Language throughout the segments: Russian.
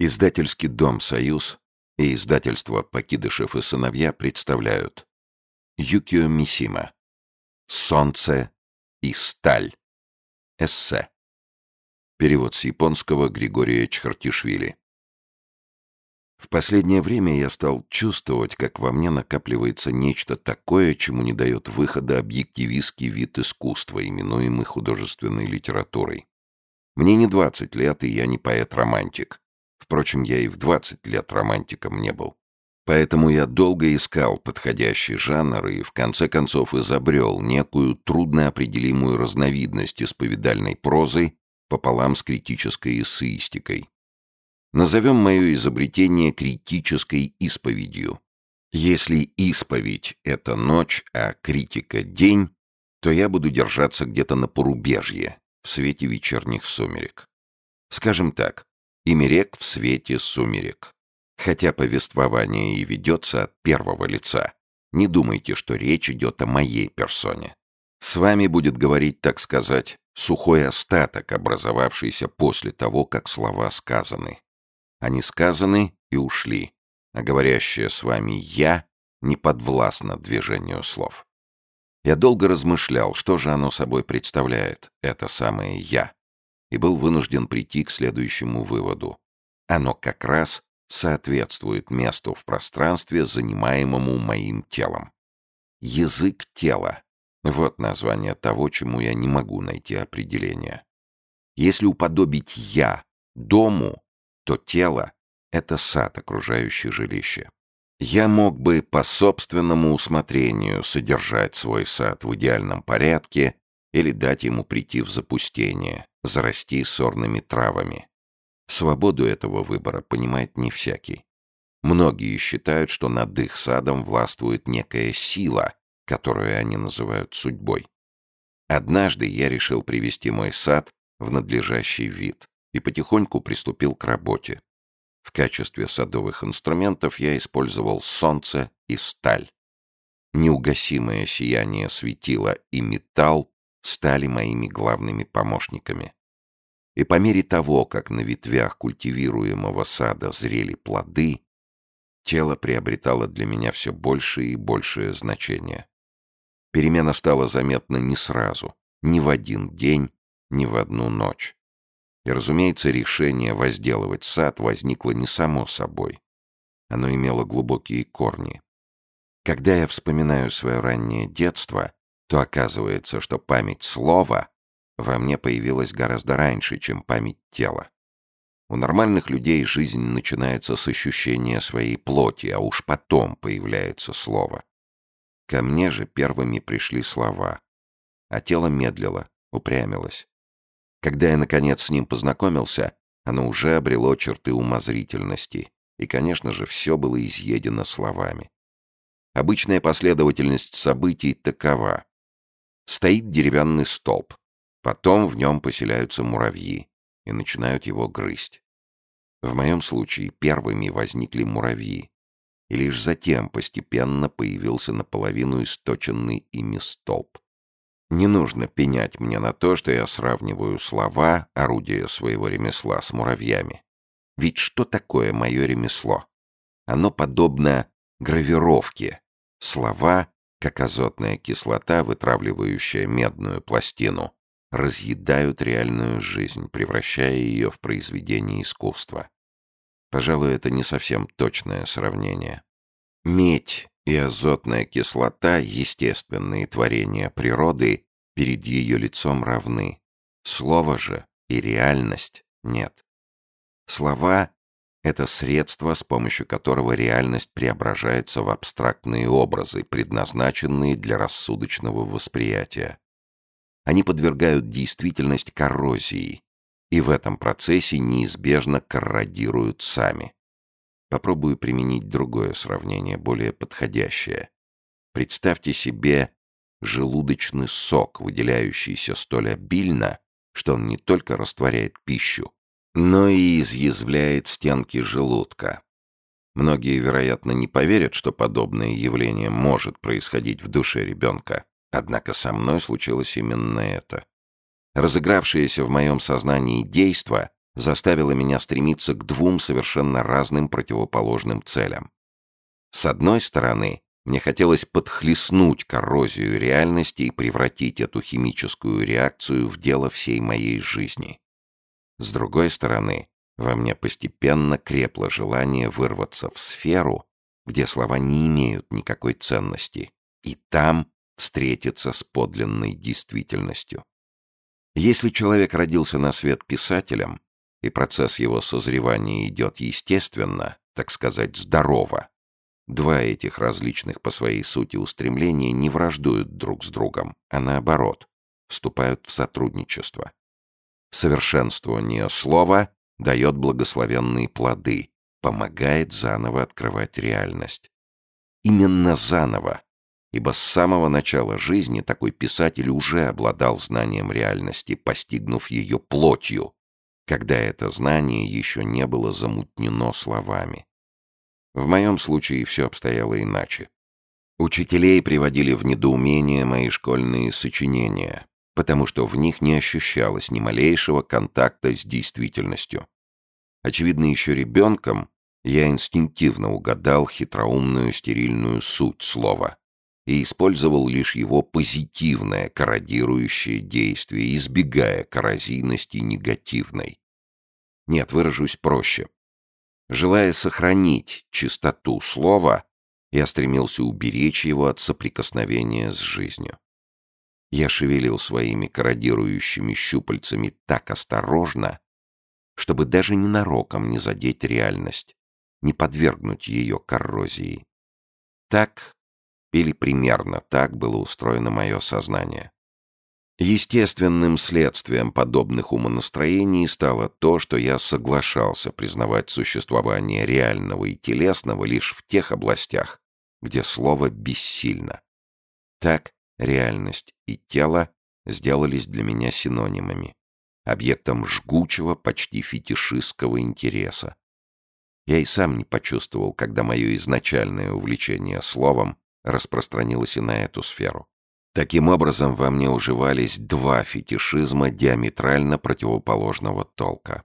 Издательский дом «Союз» и издательство «Покидышев и сыновья» представляют. Юкио Мисима. «Солнце и сталь» Эссе. Перевод с японского Григория Чхартишвили. В последнее время я стал чувствовать, как во мне накапливается нечто такое, чему не дает выхода объективистский вид искусства, именуемый художественной литературой. Мне не 20 лет, и я не поэт-романтик. Впрочем, я и в 20 лет романтиком не был. Поэтому я долго искал подходящий жанр и в конце концов изобрел некую трудноопределимую разновидность исповедальной прозы пополам с критической эссеистикой. Назовем мое изобретение критической исповедью. Если исповедь — это ночь, а критика — день, то я буду держаться где-то на порубежье, в свете вечерних сумерек. Скажем так, Имерек в свете сумерек. Хотя повествование и ведется от первого лица, не думайте, что речь идет о моей персоне. С вами будет говорить, так сказать, сухой остаток, образовавшийся после того, как слова сказаны. Они сказаны и ушли, а говорящее с вами «я» не подвластно движению слов. Я долго размышлял, что же оно собой представляет, это самое «я» и был вынужден прийти к следующему выводу. Оно как раз соответствует месту в пространстве, занимаемому моим телом. Язык тела. Вот название того, чему я не могу найти определение. Если уподобить «я» дому, то тело — это сад, окружающий жилище. Я мог бы по собственному усмотрению содержать свой сад в идеальном порядке или дать ему прийти в запустение, зарасти сорными травами. Свободу этого выбора понимает не всякий. Многие считают, что над их садом властвует некая сила, которую они называют судьбой. Однажды я решил привести мой сад в надлежащий вид и потихоньку приступил к работе. В качестве садовых инструментов я использовал солнце и сталь. Неугасимое сияние светила и металл стали моими главными помощниками. И по мере того, как на ветвях культивируемого сада зрели плоды, тело приобретало для меня все большее и большее значение. Перемена стала заметна не сразу, ни в один день, ни в одну ночь. И, разумеется, решение возделывать сад возникло не само собой. Оно имело глубокие корни. Когда я вспоминаю свое раннее детство, то оказывается, что память слова во мне появилась гораздо раньше, чем память тела. У нормальных людей жизнь начинается с ощущения своей плоти, а уж потом появляется слово. Ко мне же первыми пришли слова, а тело медлило, упрямилось. Когда я, наконец, с ним познакомился, оно уже обрело черты умозрительности, и, конечно же, все было изъедено словами. Обычная последовательность событий такова. Стоит деревянный столб. Потом в нем поселяются муравьи и начинают его грызть. В моем случае первыми возникли муравьи, и лишь затем постепенно появился наполовину источенный ими столб. Не нужно пенять мне на то, что я сравниваю слова, орудия своего ремесла, с муравьями. Ведь что такое мое ремесло? Оно подобно гравировке. Слова как азотная кислота, вытравливающая медную пластину, разъедают реальную жизнь, превращая ее в произведение искусства. Пожалуй, это не совсем точное сравнение. Медь и азотная кислота, естественные творения природы, перед ее лицом равны. Слово же и реальность нет. Слова это средство, с помощью которого реальность преображается в абстрактные образы, предназначенные для рассудочного восприятия. Они подвергают действительность коррозии, и в этом процессе неизбежно корродируют сами. Попробую применить другое сравнение, более подходящее. Представьте себе желудочный сок, выделяющийся столь обильно, что он не только растворяет пищу, но и изъязвляет стенки желудка. Многие, вероятно, не поверят, что подобное явление может происходить в душе ребенка. Однако со мной случилось именно это. Разыгравшееся в моем сознании действо заставило меня стремиться к двум совершенно разным противоположным целям. С одной стороны, мне хотелось подхлестнуть коррозию реальности и превратить эту химическую реакцию в дело всей моей жизни. С другой стороны, во мне постепенно крепло желание вырваться в сферу, где слова не имеют никакой ценности, и там встретиться с подлинной действительностью. Если человек родился на свет писателем, и процесс его созревания идет естественно, так сказать, здорово, два этих различных по своей сути устремления не враждуют друг с другом, а наоборот, вступают в сотрудничество. Совершенствование слова дает благословенные плоды, помогает заново открывать реальность. Именно заново, ибо с самого начала жизни такой писатель уже обладал знанием реальности, постигнув ее плотью, когда это знание еще не было замутнено словами. В моем случае все обстояло иначе. Учителей приводили в недоумение мои школьные сочинения, потому что в них не ощущалось ни малейшего контакта с действительностью. Очевидно, еще ребенком я инстинктивно угадал хитроумную стерильную суть слова и использовал лишь его позитивное корродирующее действие, избегая коррозийности негативной. Нет, выражусь проще. Желая сохранить чистоту слова, я стремился уберечь его от соприкосновения с жизнью. Я шевелил своими корродирующими щупальцами так осторожно, чтобы даже ненароком не задеть реальность, не подвергнуть ее коррозии. Так или примерно так было устроено мое сознание. Естественным следствием подобных умонастроений стало то, что я соглашался признавать существование реального и телесного лишь в тех областях, где слово бессильно. Так реальность и тело сделались для меня синонимами, объектом жгучего, почти фетишистского интереса. Я и сам не почувствовал, когда мое изначальное увлечение словом распространилось и на эту сферу. Таким образом, во мне уживались два фетишизма диаметрально противоположного толка.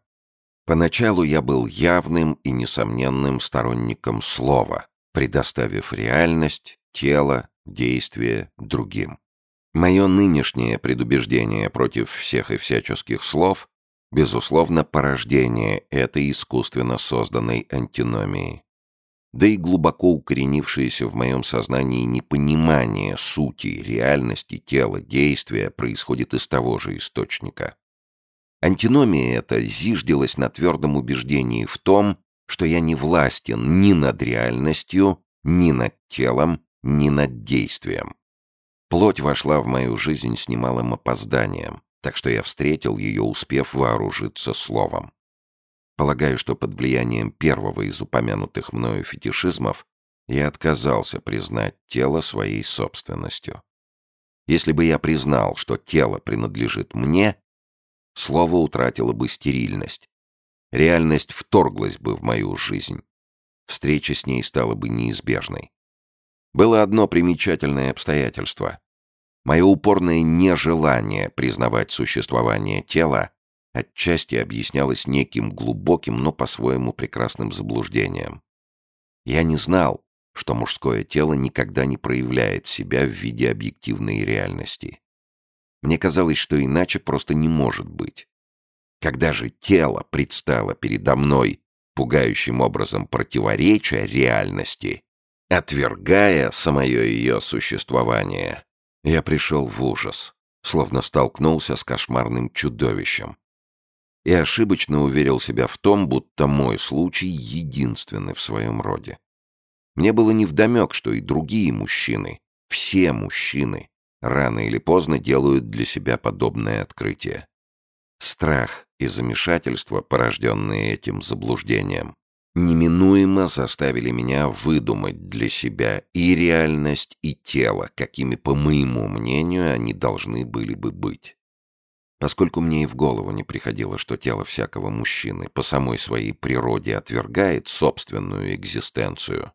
Поначалу я был явным и несомненным сторонником слова, предоставив реальность, тело, действие другим. Мое нынешнее предубеждение против всех и всяческих слов безусловно, порождение этой искусственно созданной антиномии да и глубоко укоренившееся в моем сознании непонимание сути, реальности тела, действия происходит из того же источника. Антиномия эта зиждилась на твердом убеждении в том, что я не властен ни над реальностью, ни над телом, ни над действием. Плоть вошла в мою жизнь с немалым опозданием, так что я встретил ее, успев вооружиться словом. Полагаю, что под влиянием первого из упомянутых мною фетишизмов я отказался признать тело своей собственностью. Если бы я признал, что тело принадлежит мне, слово утратило бы стерильность. Реальность вторглась бы в мою жизнь. Встреча с ней стала бы неизбежной. Было одно примечательное обстоятельство. Мое упорное нежелание признавать существование тела отчасти объяснялось неким глубоким, но по-своему прекрасным заблуждением. Я не знал, что мужское тело никогда не проявляет себя в виде объективной реальности. Мне казалось, что иначе просто не может быть. Когда же тело предстало передо мной пугающим образом противоречия реальности, отвергая самое ее существование, я пришел в ужас, словно столкнулся с кошмарным чудовищем и ошибочно уверил себя в том, будто мой случай единственный в своем роде. Мне было невдомек, что и другие мужчины, все мужчины, рано или поздно делают для себя подобное открытие. Страх и замешательство, порожденные этим заблуждением, неминуемо заставили меня выдумать для себя и реальность, и тело, какими, по моему мнению, они должны были бы быть. Поскольку мне и в голову не приходило, что тело всякого мужчины по самой своей природе отвергает собственную экзистенцию,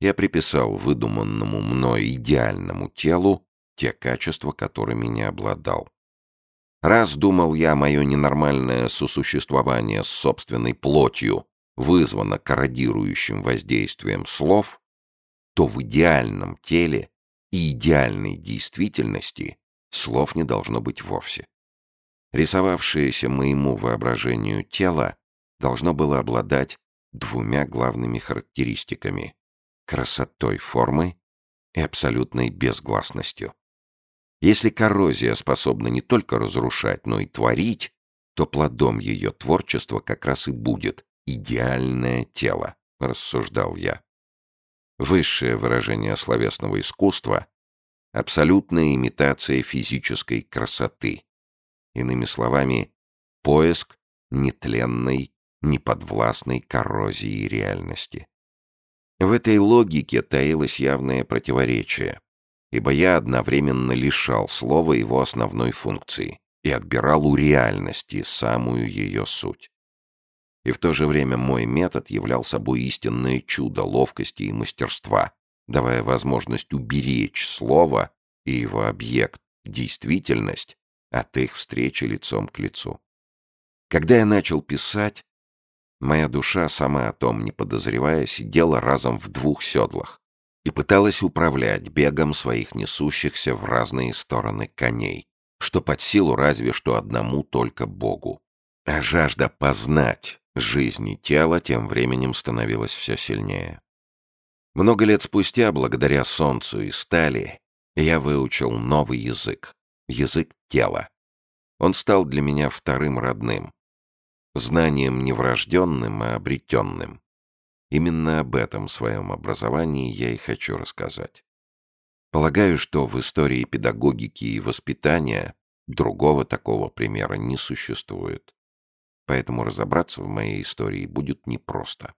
я приписал выдуманному мной идеальному телу те качества, которыми не обладал. Раз думал я, мое ненормальное сосуществование с собственной плотью вызвано корродирующим воздействием слов, то в идеальном теле и идеальной действительности слов не должно быть вовсе. Рисовавшееся моему воображению тело должно было обладать двумя главными характеристиками — красотой формы и абсолютной безгласностью. Если коррозия способна не только разрушать, но и творить, то плодом ее творчества как раз и будет идеальное тело, рассуждал я. Высшее выражение словесного искусства — абсолютная имитация физической красоты. Иными словами, поиск нетленной, неподвластной коррозии реальности. В этой логике таилось явное противоречие, ибо я одновременно лишал слова его основной функции и отбирал у реальности самую ее суть. И в то же время мой метод являл собой истинное чудо ловкости и мастерства, давая возможность уберечь слово и его объект, действительность, от их встречи лицом к лицу. Когда я начал писать, Моя душа, сама о том не подозревая, сидела разом в двух седлах и пыталась управлять бегом своих несущихся в разные стороны коней, что под силу разве что одному только Богу. А жажда познать жизни тела тем временем становилась все сильнее. Много лет спустя, благодаря солнцу и стали, я выучил новый язык — язык тела. Он стал для меня вторым родным, знанием не врожденным, а обретенным. Именно об этом своем образовании я и хочу рассказать. Полагаю, что в истории педагогики и воспитания другого такого примера не существует. Поэтому разобраться в моей истории будет непросто.